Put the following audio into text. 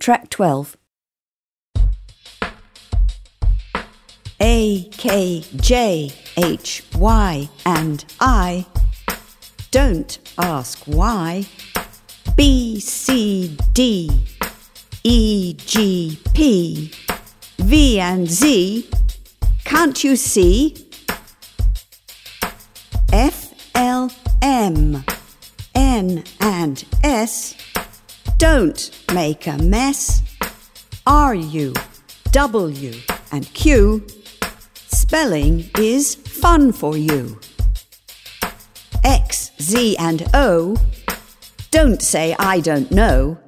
Track 12. A, K, J, H, Y, and I. Don't ask why. B, C, D, E, G, P, V, and Z. Can't you see? F, L, M, N, and S. Don't make a mess. R, U, W, and Q. Spelling is fun for you. X, Z, and O. Don't say I don't know.